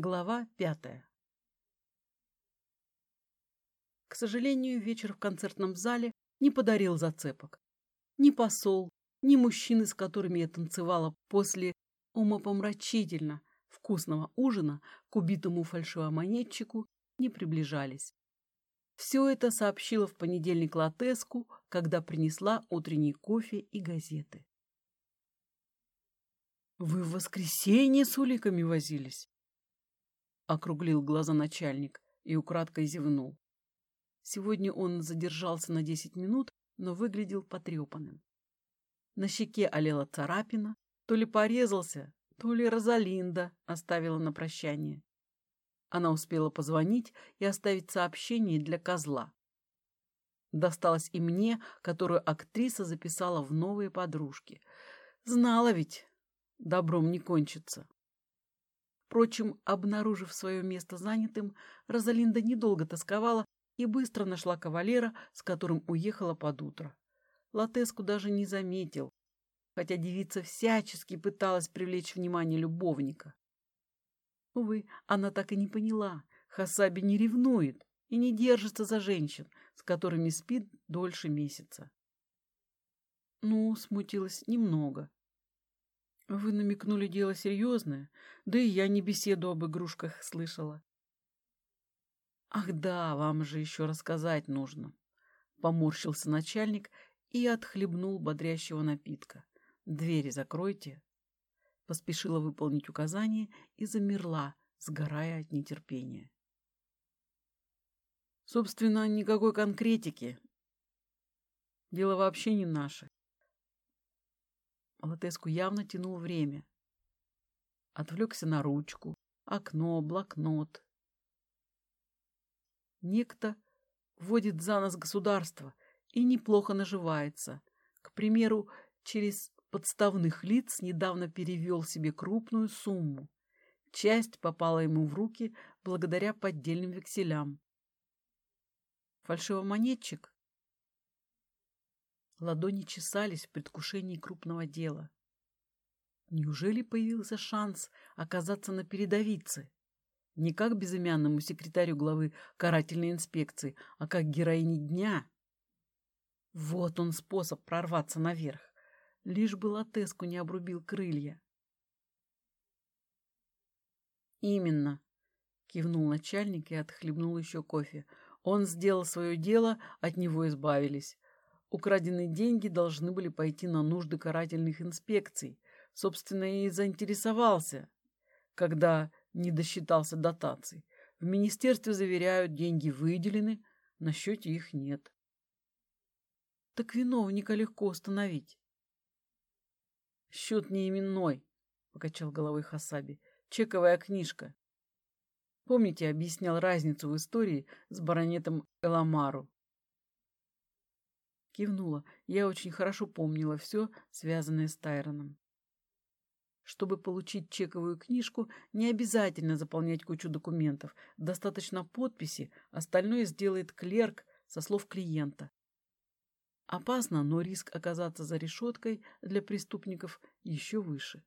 Глава пятая К сожалению, вечер в концертном зале не подарил зацепок. Ни посол, ни мужчины, с которыми я танцевала после умопомрачительно вкусного ужина к убитому фальшивомонетчику, не приближались. Все это сообщила в понедельник Латеску, когда принесла утренний кофе и газеты. «Вы в воскресенье с уликами возились?» Округлил глаза начальник и украдкой зевнул. Сегодня он задержался на десять минут, но выглядел потрепанным. На щеке олела царапина, то ли порезался, то ли Розалинда оставила на прощание. Она успела позвонить и оставить сообщение для козла. Досталось и мне, которую актриса записала в новые подружки. Знала ведь, добром не кончится. Впрочем, обнаружив свое место занятым, Розалинда недолго тосковала и быстро нашла кавалера, с которым уехала под утро. Латеску даже не заметил, хотя девица всячески пыталась привлечь внимание любовника. Увы, она так и не поняла, Хасаби не ревнует и не держится за женщин, с которыми спит дольше месяца. Ну, смутилась немного. Вы намекнули дело серьезное, да и я не беседу об игрушках слышала. Ах да, вам же еще рассказать нужно. Поморщился начальник и отхлебнул бодрящего напитка. Двери закройте. Поспешила выполнить указание и замерла, сгорая от нетерпения. Собственно, никакой конкретики. Дело вообще не наше. Латеску явно тянул время. Отвлекся на ручку, окно, блокнот. Некто вводит за нас государство и неплохо наживается. К примеру, через подставных лиц недавно перевел себе крупную сумму. Часть попала ему в руки благодаря поддельным векселям. Фальшивомонетчик? Ладони чесались в предвкушении крупного дела. Неужели появился шанс оказаться на передовице? Не как безымянному секретарю главы карательной инспекции, а как героине дня. Вот он способ прорваться наверх. Лишь бы Латеску не обрубил крылья. «Именно», — кивнул начальник и отхлебнул еще кофе. «Он сделал свое дело, от него избавились. Украденные деньги должны были пойти на нужды карательных инспекций. Собственно, и заинтересовался, когда не досчитался дотаций. В министерстве заверяют, деньги выделены, на счете их нет. Так виновника легко установить. Счет не именной, покачал головой Хасаби. Чековая книжка. Помните, объяснял разницу в истории с баронетом Эламару? Кивнула. Я очень хорошо помнила все, связанное с Тайроном. Чтобы получить чековую книжку, не обязательно заполнять кучу документов. Достаточно подписи, остальное сделает клерк со слов клиента. Опасно, но риск оказаться за решеткой для преступников еще выше.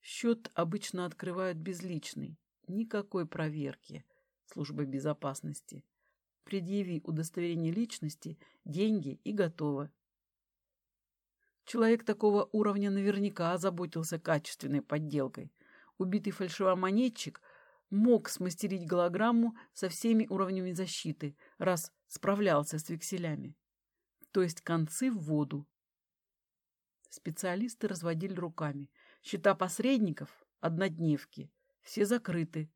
Счет обычно открывают безличный. Никакой проверки службы безопасности. Предъяви удостоверение личности, деньги и готово. Человек такого уровня наверняка озаботился качественной подделкой. Убитый фальшивомонетчик мог смастерить голограмму со всеми уровнями защиты, раз справлялся с векселями. То есть концы в воду. Специалисты разводили руками. Счета посредников – однодневки. Все закрыты.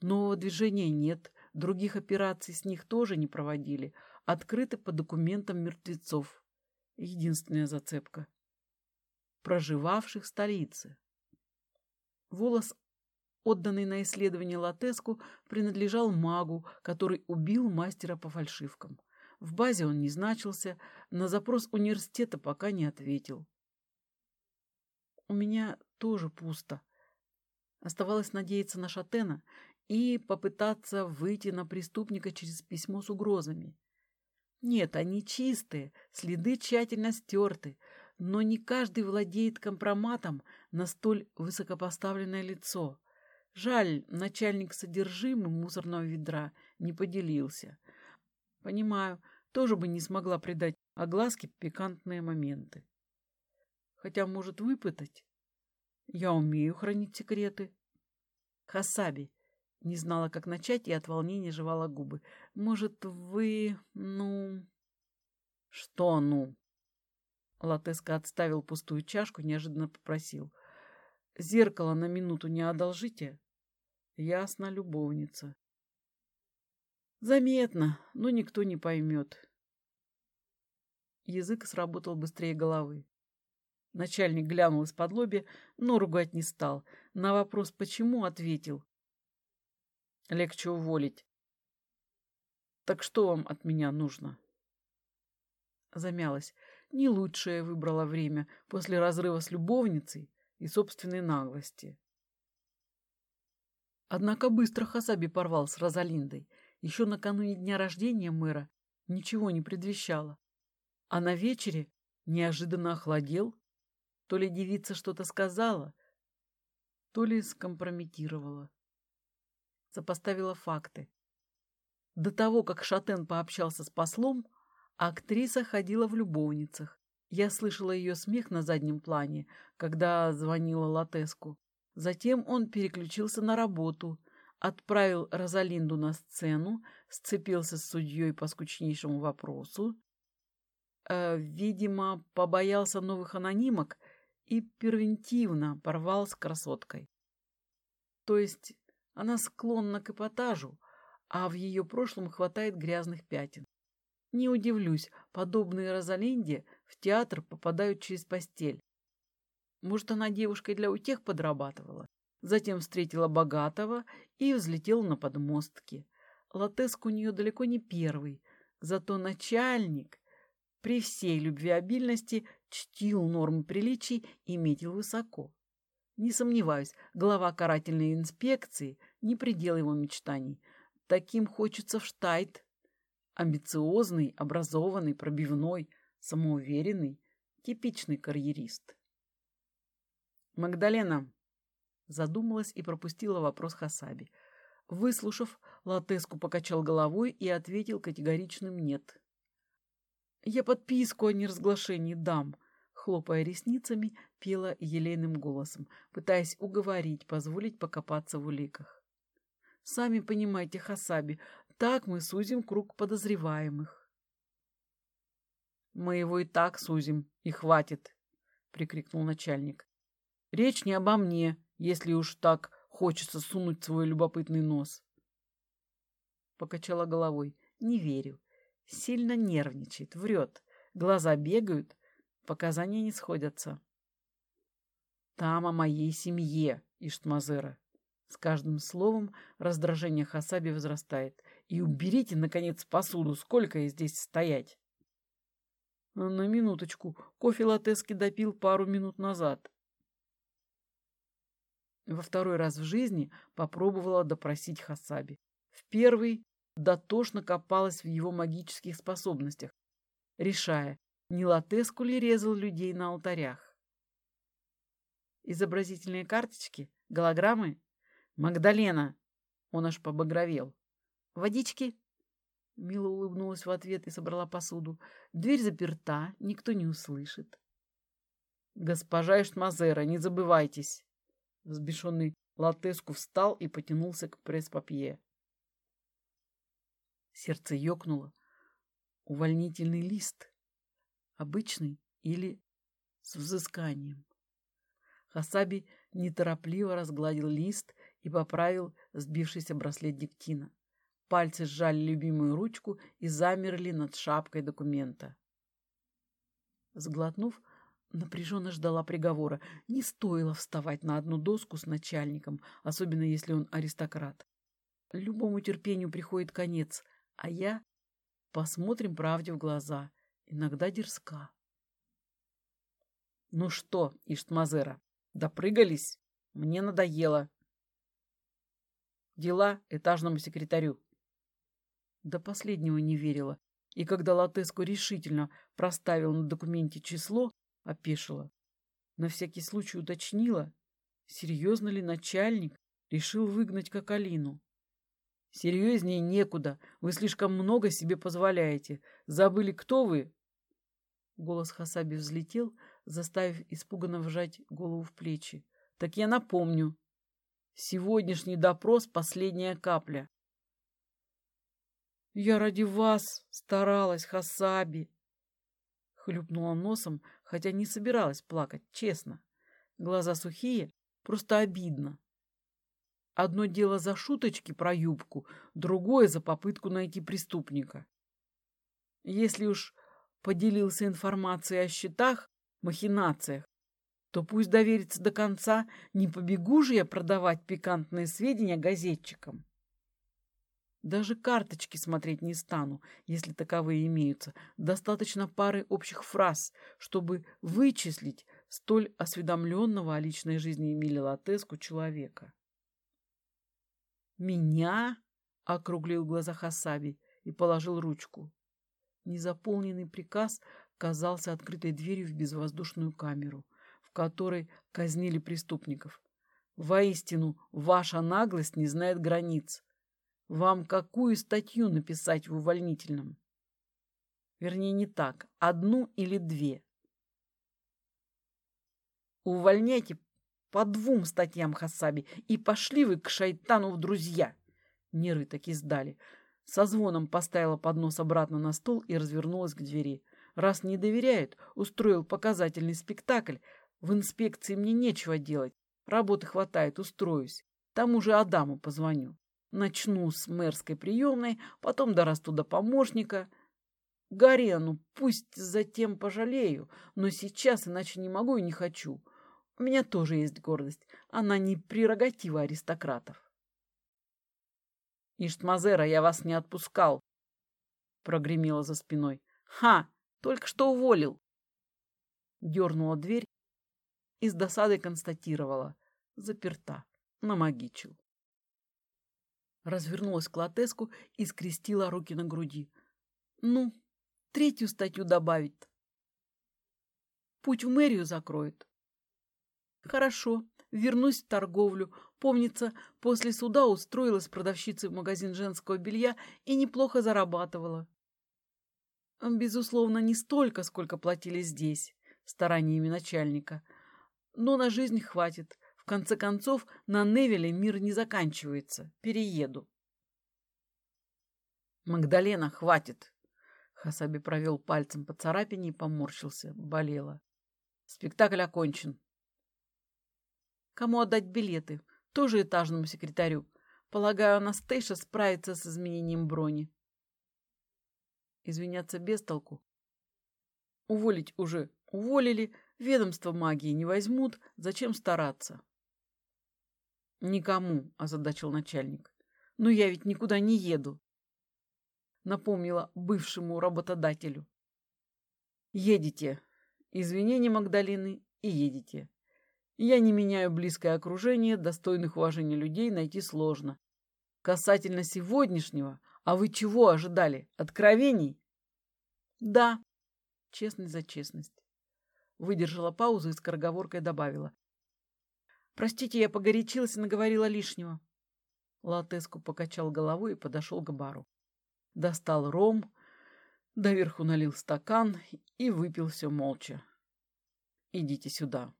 Нового движения нет, других операций с них тоже не проводили. Открыты по документам мертвецов. Единственная зацепка проживавших в столице. Волос, отданный на исследование Латеску, принадлежал магу, который убил мастера по фальшивкам. В базе он не значился, на запрос университета пока не ответил. У меня тоже пусто. Оставалось надеяться на Шатена и попытаться выйти на преступника через письмо с угрозами. Нет, они чистые, следы тщательно стерты, но не каждый владеет компроматом на столь высокопоставленное лицо. Жаль, начальник содержимым мусорного ведра не поделился. Понимаю, тоже бы не смогла придать огласке пикантные моменты. Хотя, может, выпытать? Я умею хранить секреты. Хасаби. Не знала, как начать, и от волнения жевала губы. Может, вы... ну... Что «ну»? Латеска отставил пустую чашку, неожиданно попросил. «Зеркало на минуту не одолжите?» Ясно, любовница. Заметно, но никто не поймет. Язык сработал быстрее головы. Начальник глянул из-под лоби, но ругать не стал. На вопрос «почему?» ответил. Легче уволить. Так что вам от меня нужно? Замялась. Не лучшее выбрала время после разрыва с любовницей и собственной наглости. Однако быстро Хасаби порвал с Розалиндой. Еще накануне дня рождения мэра ничего не предвещало. А на вечере неожиданно охладел. То ли девица что-то сказала, то ли скомпрометировала. Сопоставила факты. До того, как Шатен пообщался с послом, актриса ходила в любовницах. Я слышала ее смех на заднем плане, когда звонила Латеску. Затем он переключился на работу, отправил Розалинду на сцену, сцепился с судьей по скучнейшему вопросу, э, видимо, побоялся новых анонимок и первентивно порвал с красоткой. То есть она склонна к эпатажу, а в ее прошлом хватает грязных пятен. Не удивлюсь, подобные Розалинде в театр попадают через постель. Может, она девушкой для утех подрабатывала? Затем встретила богатого и взлетела на подмостки. Латеск у нее далеко не первый, зато начальник при всей любвеобильности чтил нормы приличий и метил высоко. Не сомневаюсь, глава карательной инспекции не предел его мечтаний. Таким хочется в штайт. Амбициозный, образованный, пробивной, самоуверенный, типичный карьерист. «Магдалена!» Задумалась и пропустила вопрос Хасаби. Выслушав, Латеску покачал головой и ответил категоричным «нет». «Я подписку о неразглашении дам», — хлопая ресницами, пела елейным голосом, пытаясь уговорить, позволить покопаться в уликах. «Сами понимаете, Хасаби, так мы сузим круг подозреваемых». «Мы его и так сузим, и хватит», — прикрикнул начальник. Речь не обо мне, если уж так хочется сунуть свой любопытный нос. Покачала головой. Не верю. Сильно нервничает, врет. Глаза бегают, показания не сходятся. Там о моей семье, Иштмазера. С каждым словом раздражение Хасаби возрастает. И уберите, наконец, посуду. Сколько ей здесь стоять? На минуточку. Кофе латески допил пару минут назад. Во второй раз в жизни попробовала допросить Хасаби. В первый дотошно копалась в его магических способностях, решая, не латеску ли резал людей на алтарях. Изобразительные карточки? Голограммы? Магдалена! Он аж побагровел. Водички? Мила улыбнулась в ответ и собрала посуду. Дверь заперта, никто не услышит. Госпожа Эштмазера, не забывайтесь. Взбешенный Латеску встал и потянулся к пресс-папье. Сердце ёкнуло. Увольнительный лист. Обычный или с взысканием. Хасаби неторопливо разгладил лист и поправил сбившийся браслет диктина. Пальцы сжали любимую ручку и замерли над шапкой документа. Сглотнув, Напряженно ждала приговора. Не стоило вставать на одну доску с начальником, особенно если он аристократ. Любому терпению приходит конец, а я... Посмотрим правде в глаза. Иногда дерзка. Ну что, Иштмазера, допрыгались? Мне надоело. Дела этажному секретарю. До последнего не верила. И когда Латеску решительно проставил на документе число, Опешила. На всякий случай уточнила, серьезно ли начальник Решил выгнать как Алину. Серьезнее некуда. Вы слишком много себе позволяете. Забыли, кто вы? Голос Хасаби взлетел, заставив испуганно вжать голову в плечи. Так я напомню. Сегодняшний допрос — последняя капля. Я ради вас старалась, Хасаби. Хлюпнула носом, хотя не собиралась плакать, честно. Глаза сухие, просто обидно. Одно дело за шуточки про юбку, другое за попытку найти преступника. Если уж поделился информацией о счетах, махинациях, то пусть доверится до конца, не побегу же я продавать пикантные сведения газетчикам. Даже карточки смотреть не стану, если таковые имеются. Достаточно пары общих фраз, чтобы вычислить столь осведомленного о личной жизни Эмили Латеску человека. «Меня?» — округлил глаза Хасаби и положил ручку. Незаполненный приказ казался открытой дверью в безвоздушную камеру, которой казнили преступников. «Воистину, ваша наглость не знает границ. Вам какую статью написать в увольнительном?» Вернее, не так. Одну или две. Увольняйте по двум статьям Хасаби, и пошли вы к шайтану в друзья. Нервы таки сдали. Со звоном поставила поднос обратно на стол и развернулась к двери. Раз не доверяет, устроил показательный спектакль. В инспекции мне нечего делать. Работы хватает, устроюсь. Там уже Адаму позвоню. Начну с мэрской приемной, потом дорасту до помощника. Гарену пусть затем пожалею, но сейчас иначе не могу и не хочу. У меня тоже есть гордость. Она не прерогатива аристократов. Иштмазера, я вас не отпускал, прогремело за спиной. Ха, только что уволил. Дернула дверь и с досадой констатировала. Заперта. Намагичил. Развернулась к Латеску и скрестила руки на груди. Ну, третью статью добавить. Путь в мэрию закроет. Хорошо, вернусь в торговлю. Помнится, после суда устроилась продавщицей в магазин женского белья и неплохо зарабатывала. Безусловно, не столько, сколько платили здесь, стараниями начальника. Но на жизнь хватит. В конце концов, на Невеле мир не заканчивается. Перееду. Магдалена, хватит. Хасаби провел пальцем по царапине и поморщился. Болело. Спектакль окончен. Кому отдать билеты? Тоже этажному секретарю. Полагаю, Анастейша справится с изменением брони. Извиняться без толку. Уволить уже уволили, ведомство магии не возьмут, зачем стараться? Никому, озадачил начальник. Но я ведь никуда не еду. Напомнила бывшему работодателю. Едете. Извинения Магдалины и едете. Я не меняю близкое окружение, достойных уважения людей найти сложно. Касательно сегодняшнего, а вы чего ожидали? Откровений? Да, честность за честность. Выдержала паузу и скороговоркой добавила. Простите, я погорячилась и наговорила лишнего. Латеску покачал головой и подошел к бару. Достал ром, доверху налил стакан и выпил все молча. «Идите сюда»,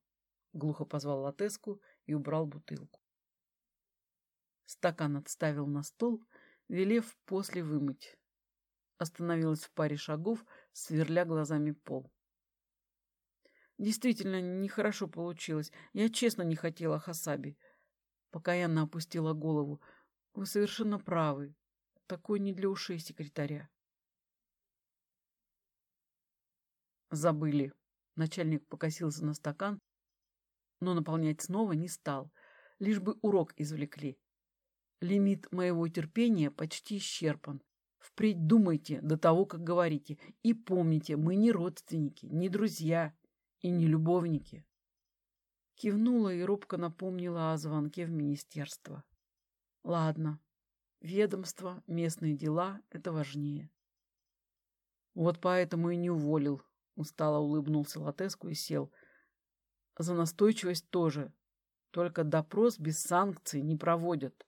Глухо позвал Латеску и убрал бутылку. Стакан отставил на стол, велев после вымыть. Остановилась в паре шагов, сверля глазами пол. Действительно, нехорошо получилось. Я честно не хотела Хасаби. Покаянно опустила голову. Вы совершенно правы. Такой не для ушей секретаря. Забыли. Начальник покосился на стакан но наполнять снова не стал, лишь бы урок извлекли. Лимит моего терпения почти исчерпан. Впредь думайте до того, как говорите, и помните, мы не родственники, не друзья и не любовники. Кивнула и робко напомнила о звонке в министерство. Ладно, ведомство, местные дела — это важнее. Вот поэтому и не уволил, устало улыбнулся Латеску и сел — за настойчивость тоже. Только допрос без санкций не проводят.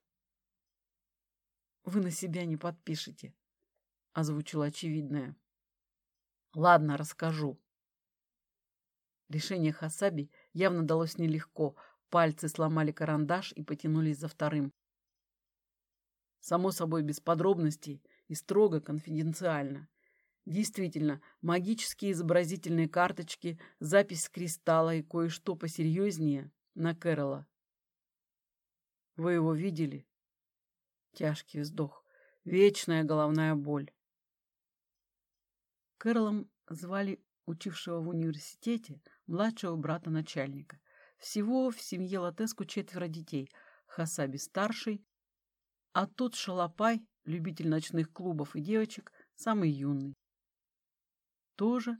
Вы на себя не подпишете, озвучила очевидное. Ладно, расскажу. Решение Хасаби явно далось нелегко. Пальцы сломали карандаш и потянулись за вторым. Само собой, без подробностей и строго конфиденциально. Действительно, магические изобразительные карточки, запись кристалла и кое-что посерьезнее на Кэрола. Вы его видели? Тяжкий вздох. Вечная головная боль. Кэролом звали учившего в университете младшего брата начальника. Всего в семье Латеску четверо детей. Хасаби старший, а тот Шалопай, любитель ночных клубов и девочек, самый юный. Тоже?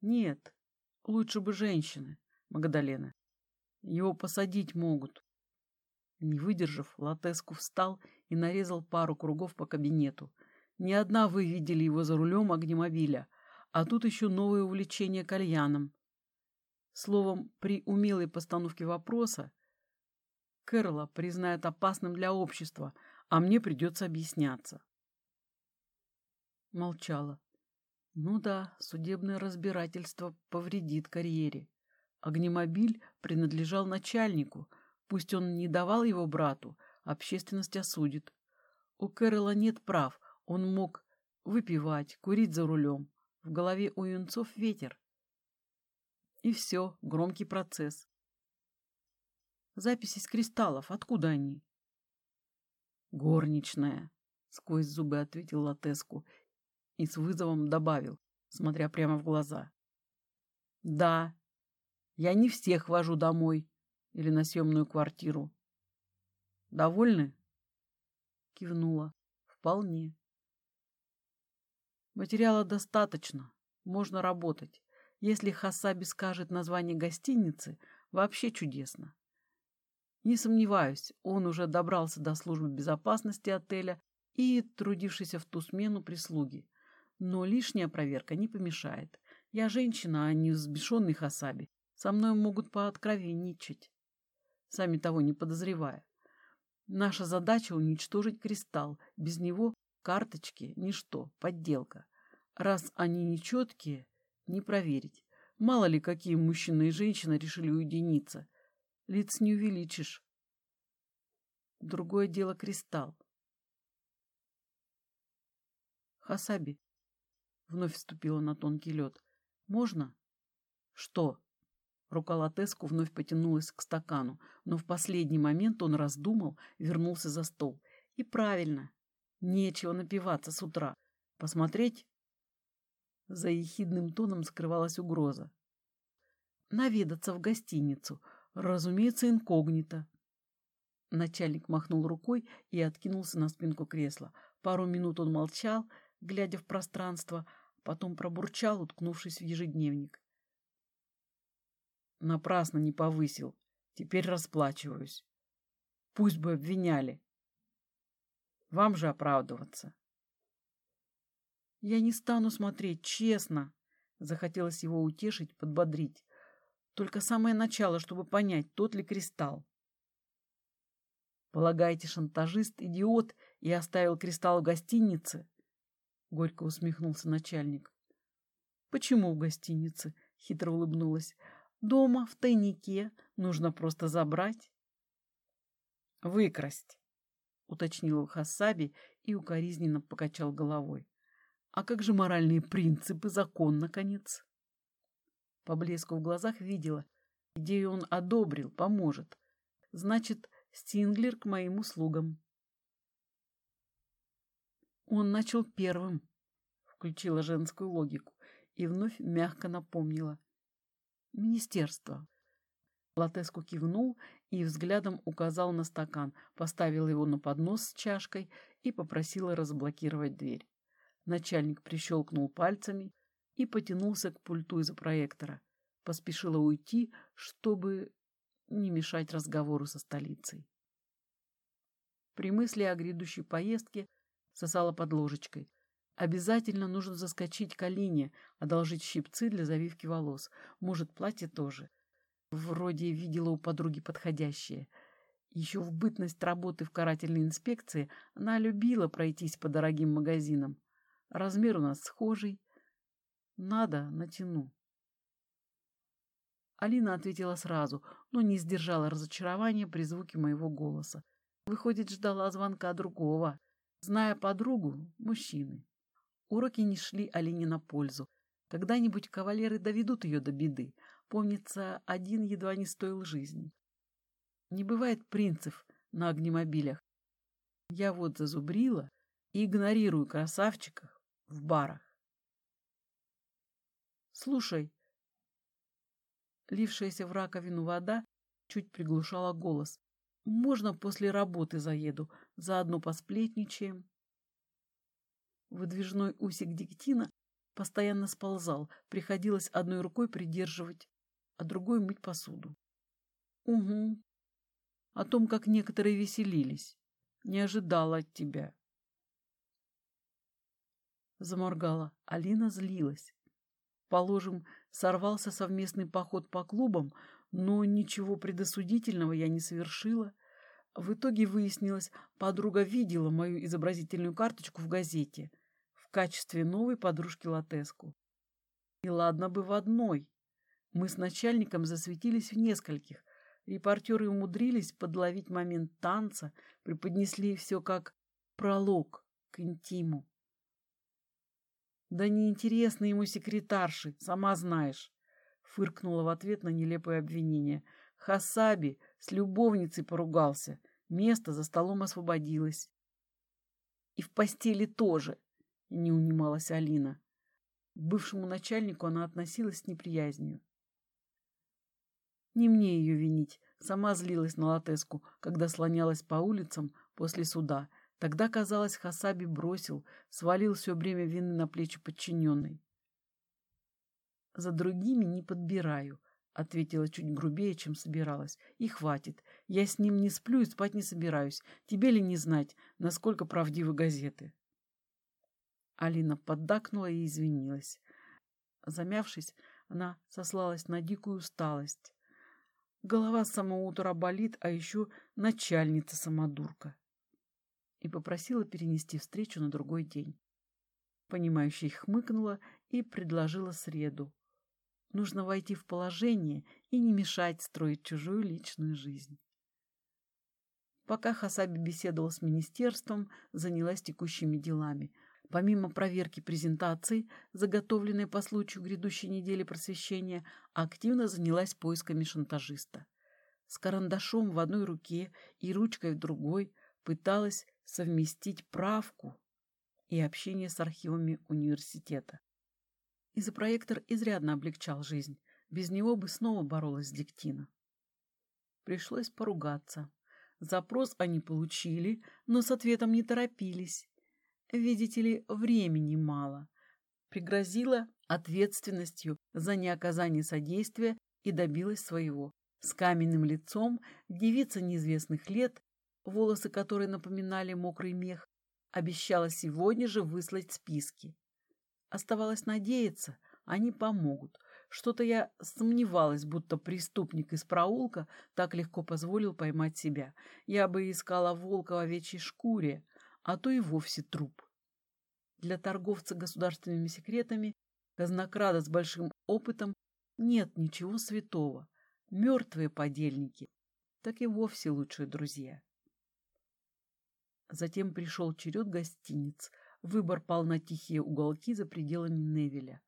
Нет, лучше бы женщины, Магдалена. Его посадить могут. Не выдержав, Латеску встал и нарезал пару кругов по кабинету. Ни одна вы видели его за рулем огнемобиля, а тут еще новое увлечение кальяном. Словом, при умелой постановке вопроса Кэрла признает опасным для общества, а мне придется объясняться. Молчала. Ну да, судебное разбирательство повредит карьере. Огнемобиль принадлежал начальнику. Пусть он не давал его брату, общественность осудит. У Кэрола нет прав. Он мог выпивать, курить за рулем. В голове у юнцов ветер. И все, громкий процесс. Записи с кристаллов. Откуда они? Горничная, сквозь зубы ответил Латеску и с вызовом добавил, смотря прямо в глаза. Да, я не всех вожу домой или на съемную квартиру. Довольны? Кивнула. Вполне. Материала достаточно. Можно работать. Если Хасаби скажет название гостиницы, вообще чудесно. Не сомневаюсь, он уже добрался до службы безопасности отеля и трудившийся в ту смену прислуги. Но лишняя проверка не помешает. Я женщина, а не взбешенный Хасаби. Со мной могут пооткровенничать, сами того не подозревая. Наша задача — уничтожить кристалл. Без него карточки — ничто, подделка. Раз они нечеткие, не проверить. Мало ли, какие мужчина и женщина решили уединиться. Лиц не увеличишь. Другое дело кристалл. Хасаби вновь вступила на тонкий лед. Можно? Что? Рука Латеску вновь потянулась к стакану, но в последний момент он раздумал, вернулся за стол. И правильно. Нечего напиваться с утра. Посмотреть? За ехидным тоном скрывалась угроза. Наведаться в гостиницу — Разумеется, инкогнито. Начальник махнул рукой и откинулся на спинку кресла. Пару минут он молчал, глядя в пространство, потом пробурчал, уткнувшись в ежедневник. Напрасно не повысил. Теперь расплачиваюсь. Пусть бы обвиняли. Вам же оправдываться. Я не стану смотреть, честно. Захотелось его утешить, подбодрить. Только самое начало, чтобы понять, тот ли кристалл. Полагаете, шантажист — идиот и оставил кристалл в гостинице? Горько усмехнулся начальник. Почему в гостинице? Хитро улыбнулась. Дома, в тайнике. Нужно просто забрать. Выкрасть, уточнил Хасаби и укоризненно покачал головой. А как же моральные принципы, закон, наконец? По блеску в глазах видела. Идею он одобрил, поможет. Значит, Стинглер к моим услугам. Он начал первым, включила женскую логику и вновь мягко напомнила. Министерство. Латеску кивнул и взглядом указал на стакан, поставил его на поднос с чашкой и попросил разблокировать дверь. Начальник прищелкнул пальцами, и потянулся к пульту из-за проектора. Поспешила уйти, чтобы не мешать разговору со столицей. При мысли о грядущей поездке сосала под ложечкой. Обязательно нужно заскочить к Алине, одолжить щипцы для завивки волос. Может, платье тоже. Вроде видела у подруги подходящее. Еще в бытность работы в карательной инспекции она любила пройтись по дорогим магазинам. Размер у нас схожий. Надо, натяну. Алина ответила сразу, но не сдержала разочарования при звуке моего голоса. Выходит, ждала звонка другого, зная подругу, мужчины. Уроки не шли Алине на пользу. Когда-нибудь кавалеры доведут ее до беды. Помнится, один едва не стоил жизни. Не бывает принцев на огнемобилях. Я вот зазубрила и игнорирую красавчиков в барах. Слушай, лившаяся в раковину вода чуть приглушала голос. Можно после работы заеду, заодно посплетничаем. Выдвижной усик диктина постоянно сползал, приходилось одной рукой придерживать, а другой мыть посуду. Угу. О том, как некоторые веселились. Не ожидала от тебя. Заморгала. Алина злилась. Положим, сорвался совместный поход по клубам, но ничего предосудительного я не совершила. В итоге выяснилось, подруга видела мою изобразительную карточку в газете в качестве новой подружки Латеску. И ладно бы в одной. Мы с начальником засветились в нескольких. Репортеры умудрились подловить момент танца, преподнесли все как пролог к интиму. Да неинтересны ему секретарши, сама знаешь фыркнула в ответ на нелепое обвинение. Хасаби с любовницей поругался. Место за столом освободилось. И в постели тоже, не унималась Алина. К бывшему начальнику она относилась с неприязнью. Не мне ее винить. Сама злилась на Латеску, когда слонялась по улицам после суда. Тогда, казалось, Хасаби бросил, свалил все бремя вины на плечи подчиненной. За другими не подбираю, ответила чуть грубее, чем собиралась. И хватит. Я с ним не сплю и спать не собираюсь. Тебе ли не знать, насколько правдивы газеты? Алина поддакнула и извинилась. Замявшись, она сослалась на дикую усталость. Голова с самого утра болит, а еще начальница самодурка. И попросила перенести встречу на другой день. Понимающая хмыкнула и предложила среду. Нужно войти в положение и не мешать строить чужую личную жизнь. Пока Хасаби беседовал с министерством, занялась текущими делами. Помимо проверки презентаций, заготовленной по случаю грядущей недели просвещения, активно занялась поисками шантажиста. С карандашом в одной руке и ручкой в другой пыталась совместить правку и общение с архивами университета. Изопроектор изрядно облегчал жизнь. Без него бы снова боролась Диктина. Пришлось поругаться. Запрос они получили, но с ответом не торопились. Видите ли, времени мало. Пригрозила ответственностью за неоказание содействия и добилась своего. С каменным лицом, девица неизвестных лет, волосы которой напоминали мокрый мех, обещала сегодня же выслать списки. Оставалось надеяться, они помогут. Что-то я сомневалась, будто преступник из проулка так легко позволил поймать себя. Я бы искала волка в овечьей шкуре, а то и вовсе труп. Для торговца государственными секретами, казнокрада с большим опытом, нет ничего святого. Мертвые подельники, так и вовсе лучшие друзья. Затем пришел черед гостиниц — Выбор пал на тихие уголки за пределами Невеля.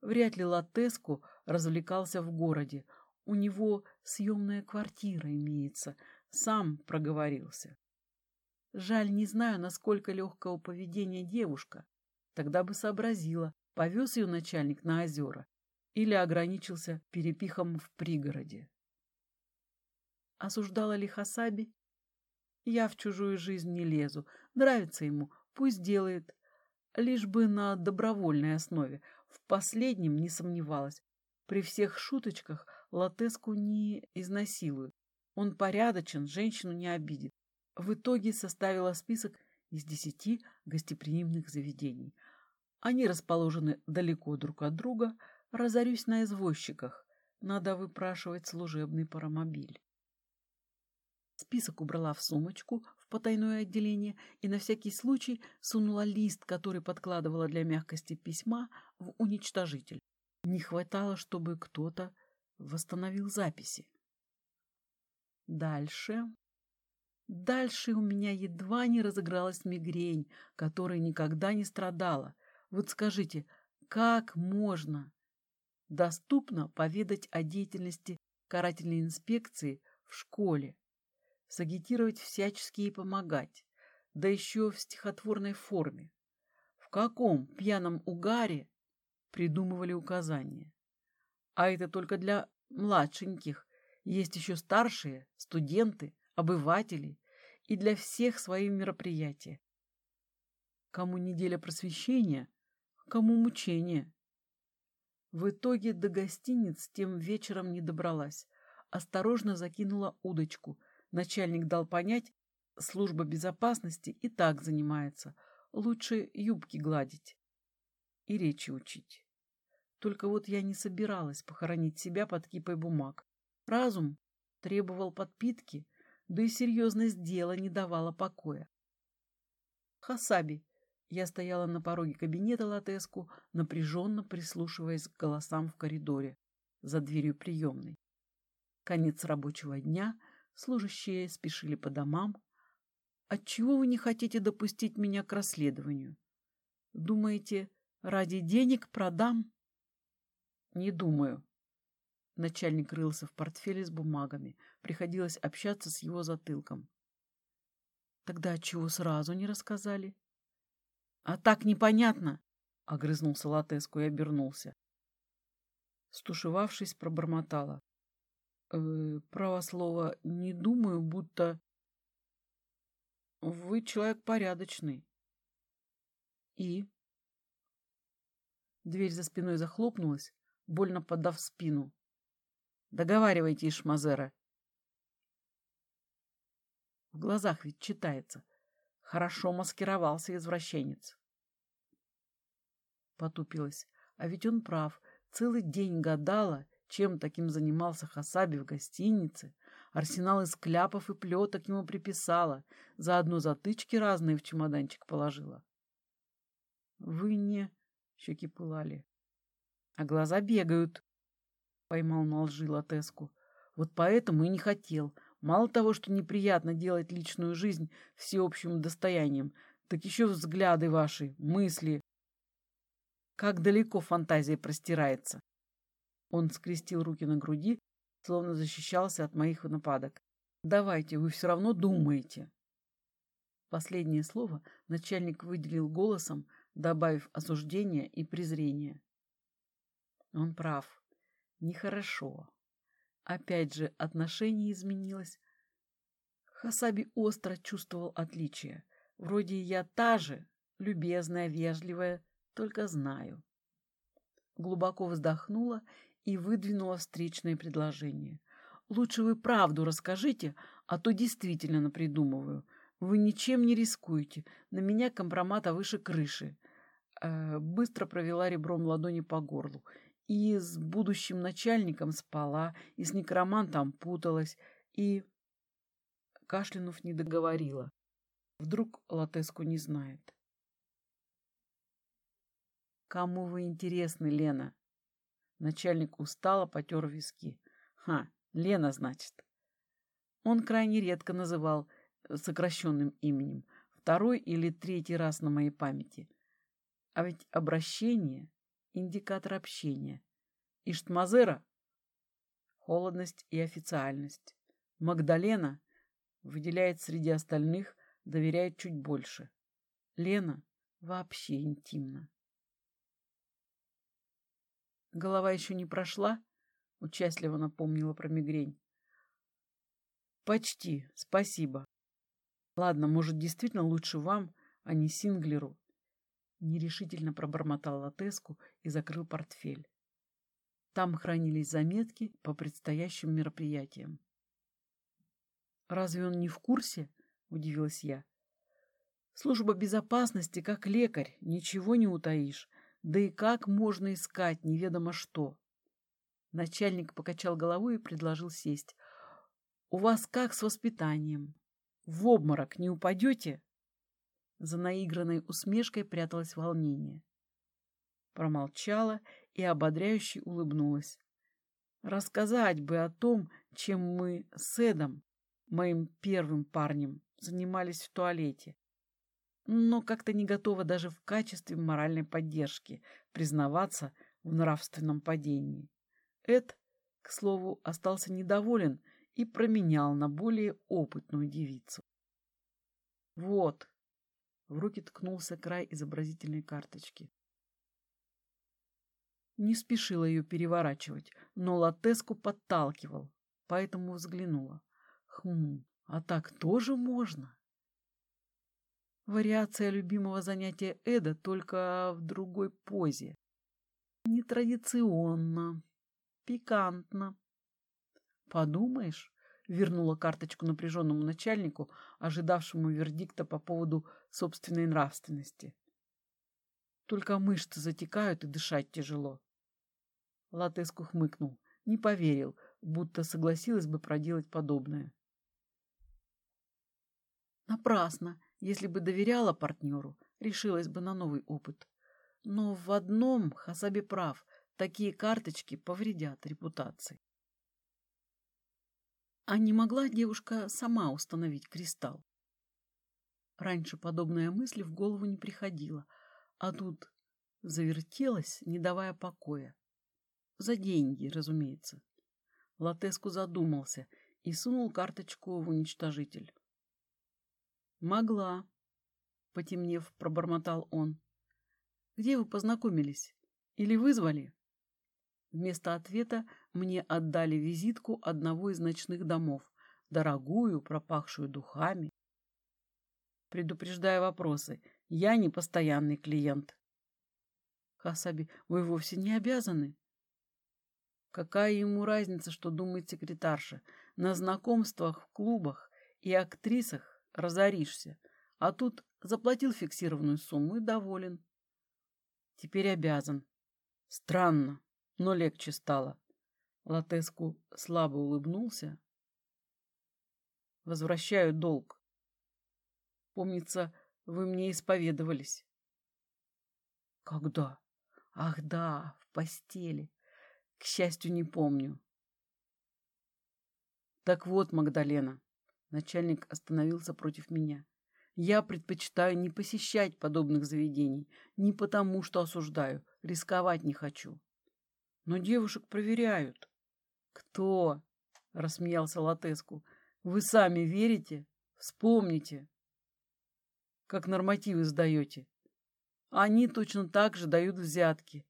Вряд ли Латеску развлекался в городе. У него съемная квартира имеется. Сам проговорился. Жаль, не знаю, насколько легкого поведения девушка. Тогда бы сообразила, повез ее начальник на озера или ограничился перепихом в пригороде. Осуждала ли Хасаби? Я в чужую жизнь не лезу. Нравится ему, пусть делает лишь бы на добровольной основе. В последнем не сомневалась. При всех шуточках Латеску не изнасилуют. Он порядочен, женщину не обидит. В итоге составила список из десяти гостеприимных заведений. Они расположены далеко друг от друга. Разорюсь на извозчиках. надо выпрашивать служебный паромобиль. Список убрала в сумочку в потайное отделение и на всякий случай сунула лист, который подкладывала для мягкости письма, в уничтожитель. Не хватало, чтобы кто-то восстановил записи. Дальше. Дальше у меня едва не разыгралась мигрень, которой никогда не страдала. Вот скажите, как можно доступно поведать о деятельности карательной инспекции в школе, сагитировать всячески ей помогать, да еще в стихотворной форме? В каком пьяном угаре придумывали указания? А это только для младшеньких. Есть еще старшие, студенты, обыватели и для всех свои мероприятия. Кому неделя просвещения, кому мучение. В итоге до гостиниц тем вечером не добралась. Осторожно закинула удочку. Начальник дал понять, служба безопасности и так занимается. Лучше юбки гладить и речи учить. Только вот я не собиралась похоронить себя под кипой бумаг. Разум требовал подпитки, да и серьезность дела не давала покоя. Хасаби. Я стояла на пороге кабинета Латеску, напряженно прислушиваясь к голосам в коридоре, за дверью приемной. Конец рабочего дня, служащие спешили по домам. Отчего вы не хотите допустить меня к расследованию? Думаете, ради денег продам? Не думаю. Начальник рылся в портфеле с бумагами. Приходилось общаться с его затылком. Тогда чего сразу не рассказали? А так непонятно, огрызнулся Латеску и обернулся. Стушевавшись, пробормотала. «Э, право слово, не думаю, будто... Вы человек порядочный. И? Дверь за спиной захлопнулась, больно подав спину. Договаривайте, Ишмазера. В глазах ведь читается. Хорошо маскировался извращенец. Потупилась. А ведь он прав. Целый день гадала, чем таким занимался Хасаби в гостинице. Арсенал из кляпов и плеток ему приписала. Заодно затычки разные в чемоданчик положила. Вы не... Щеки пылали. А глаза бегают. Поймал на лжи Латеску. Вот поэтому и не хотел. Мало того, что неприятно делать личную жизнь всеобщим достоянием, так еще взгляды ваши, мысли. Как далеко фантазия простирается. Он скрестил руки на груди, словно защищался от моих нападок. Давайте, вы все равно думаете. Последнее слово начальник выделил голосом, добавив осуждение и презрение. Он прав. Нехорошо. Опять же, отношение изменилось. Хасаби остро чувствовал отличие. Вроде я та же, любезная, вежливая, только знаю. Глубоко вздохнула и выдвинула встречное предложение. Лучше вы правду расскажите, а то действительно напридумываю. Вы ничем не рискуете. На меня компромата выше крыши. Э, быстро провела ребром ладони по горлу и с будущим начальником спала, и с некромантом путалась, и... Кашлянув не договорила. Вдруг Латеску не знает. «Кому вы интересны, Лена?» Начальник устало потер виски. «Ха, Лена, значит». Он крайне редко называл сокращенным именем, второй или третий раз на моей памяти. А ведь обращение индикатор общения. Иштмазера – холодность и официальность. Магдалена выделяет среди остальных, доверяет чуть больше. Лена вообще интимно. Голова еще не прошла, участливо напомнила про мигрень. Почти, спасибо. Ладно, может, действительно лучше вам, а не Синглеру. Нерешительно пробормотал Латеску и закрыл портфель. Там хранились заметки по предстоящим мероприятиям. «Разве он не в курсе?» — удивилась я. «Служба безопасности, как лекарь, ничего не утаишь. Да и как можно искать неведомо что?» Начальник покачал головой и предложил сесть. «У вас как с воспитанием? В обморок не упадете?» За наигранной усмешкой пряталось волнение. Промолчала и ободряюще улыбнулась. Рассказать бы о том, чем мы с Эдом, моим первым парнем, занимались в туалете. Но как-то не готова даже в качестве моральной поддержки признаваться в нравственном падении. Эд, к слову, остался недоволен и променял на более опытную девицу. «Вот!» — в руки ткнулся край изобразительной карточки. Не спешила ее переворачивать, но латеску подталкивал, поэтому взглянула. Хм, а так тоже можно? Вариация любимого занятия Эда только в другой позе. Нетрадиционно, пикантно. Подумаешь, вернула карточку напряженному начальнику, ожидавшему вердикта по поводу собственной нравственности. Только мышцы затекают и дышать тяжело. Латеску хмыкнул, не поверил, будто согласилась бы проделать подобное. Напрасно, если бы доверяла партнеру, решилась бы на новый опыт. Но в одном Хасаби прав, такие карточки повредят репутации. А не могла девушка сама установить кристалл? Раньше подобная мысль в голову не приходила, а тут завертелась, не давая покоя. За деньги, разумеется. Латеску задумался и сунул карточку в уничтожитель. «Могла», — потемнев, пробормотал он. «Где вы познакомились? Или вызвали?» Вместо ответа мне отдали визитку одного из ночных домов, дорогую, пропахшую духами. Предупреждая вопросы, я не постоянный клиент. Хасаби, вы вовсе не обязаны. Какая ему разница, что думает секретарша? На знакомствах в клубах и актрисах разоришься. А тут заплатил фиксированную сумму и доволен. Теперь обязан. Странно, но легче стало. Латеску слабо улыбнулся. Возвращаю долг. Помнится, вы мне исповедовались. Когда? Ах да, в постели. К счастью, не помню. Так вот, Магдалена, начальник остановился против меня. Я предпочитаю не посещать подобных заведений, не потому, что осуждаю, рисковать не хочу. Но девушек проверяют. Кто? Рассмеялся Латеску. Вы сами верите? Вспомните. Как нормативы сдаете. Они точно так же дают взятки.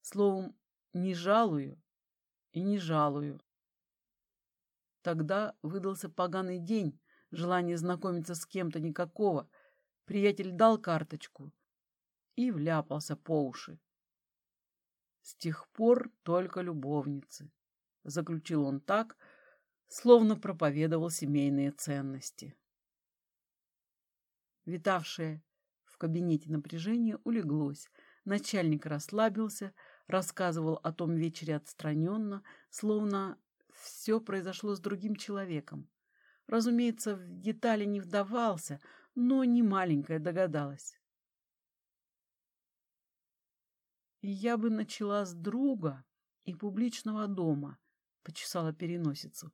Словом, не жалую и не жалую. Тогда выдался поганый день, желание знакомиться с кем-то никакого. Приятель дал карточку и вляпался по уши. С тех пор только любовницы, заключил он так, словно проповедовал семейные ценности. Витавшее в кабинете напряжение улеглось, начальник расслабился, рассказывал о том вечере отстраненно, словно все произошло с другим человеком. Разумеется, в детали не вдавался, но не маленькая догадалась. «Я бы начала с друга и публичного дома», — почесала переносицу.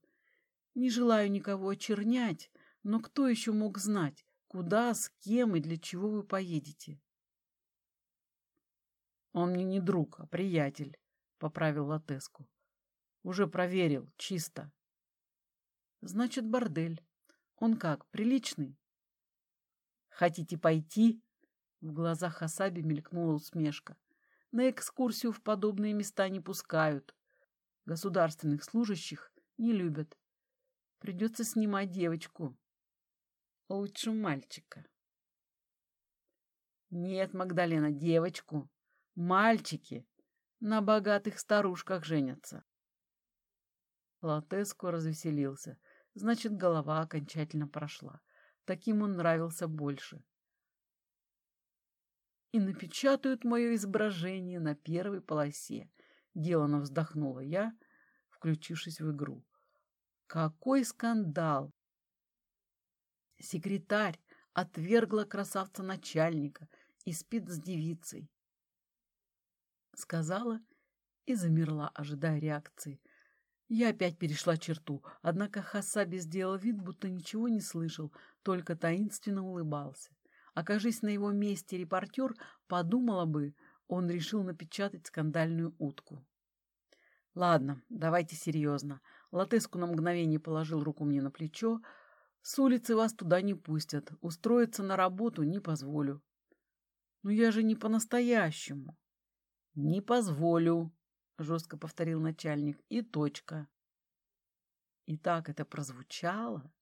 «Не желаю никого очернять, но кто еще мог знать, куда, с кем и для чего вы поедете?» Он мне не друг, а приятель, — поправил Латеску. Уже проверил, чисто. Значит, бордель. Он как, приличный? Хотите пойти? В глазах Хасаби мелькнула усмешка. На экскурсию в подобные места не пускают. Государственных служащих не любят. Придется снимать девочку. Лучше мальчика. Нет, Магдалена, девочку. Мальчики на богатых старушках женятся. Латеско развеселился. Значит, голова окончательно прошла. Таким он нравился больше. И напечатают мое изображение на первой полосе. Делано вздохнула я, включившись в игру. Какой скандал! Секретарь отвергла красавца начальника и спит с девицей. Сказала и замерла, ожидая реакции. Я опять перешла черту, однако Хасаби сделал вид, будто ничего не слышал, только таинственно улыбался. Окажись на его месте репортер, подумала бы, он решил напечатать скандальную утку. Ладно, давайте серьезно. Латеску на мгновение положил руку мне на плечо. С улицы вас туда не пустят. Устроиться на работу не позволю. Но я же не по-настоящему. Не позволю, жестко повторил начальник. И точка. И так это прозвучало.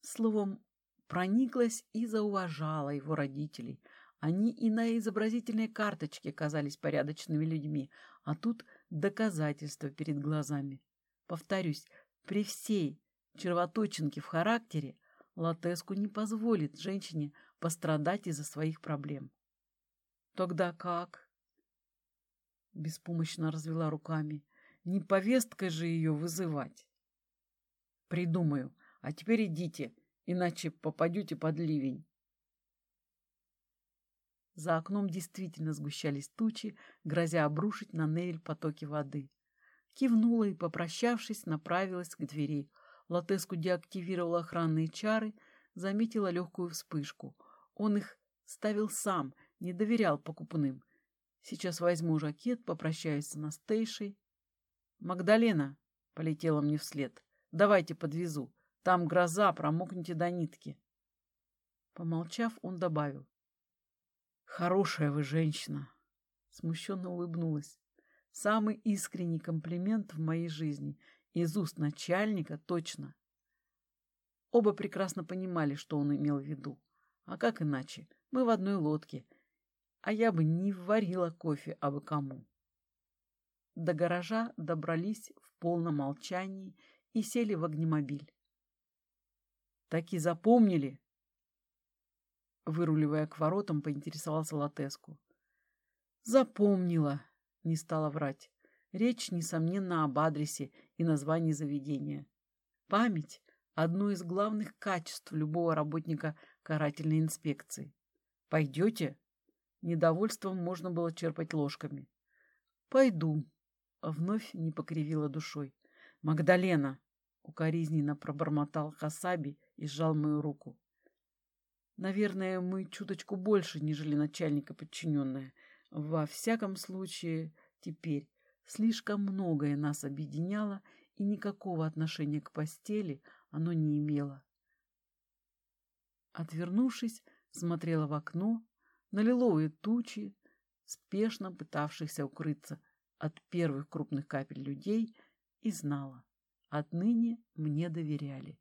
Словом, прониклась и зауважала его родителей. Они и на изобразительной карточке казались порядочными людьми, а тут доказательства перед глазами. Повторюсь, при всей червоточинке в характере Латеску не позволит женщине пострадать из-за своих проблем. Тогда как? Беспомощно развела руками. Не повесткой же ее вызывать. Придумаю. А теперь идите, иначе попадете под ливень. За окном действительно сгущались тучи, грозя обрушить на Невель потоки воды. Кивнула и, попрощавшись, направилась к двери. Латеску деактивировала охранные чары, заметила легкую вспышку. Он их ставил сам, не доверял покупным. Сейчас возьму жакет, попрощаюсь с Анастейшей. «Магдалена!» — полетела мне вслед. «Давайте подвезу. Там гроза, промокнете до нитки». Помолчав, он добавил. «Хорошая вы женщина!» Смущенно улыбнулась. Самый искренний комплимент в моей жизни. Из уст начальника точно. Оба прекрасно понимали, что он имел в виду. А как иначе? Мы в одной лодке. А я бы не варила кофе абы кому. До гаража добрались в полном молчании и сели в огнемобиль. «Так и запомнили?» Выруливая к воротам, поинтересовался Латеску. «Запомнила», — не стала врать. Речь, несомненно, об адресе и названии заведения. Память — одно из главных качеств любого работника карательной инспекции. «Пойдете?» Недовольством можно было черпать ложками. «Пойду», — вновь не покривила душой. «Магдалена!» — укоризненно пробормотал Хасаби и сжал мою руку. «Наверное, мы чуточку больше, нежели начальника подчиненная. Во всяком случае, теперь слишком многое нас объединяло, и никакого отношения к постели оно не имело. Отвернувшись, смотрела в окно на лиловые тучи, спешно пытавшихся укрыться от первых крупных капель людей, и знала, отныне мне доверяли.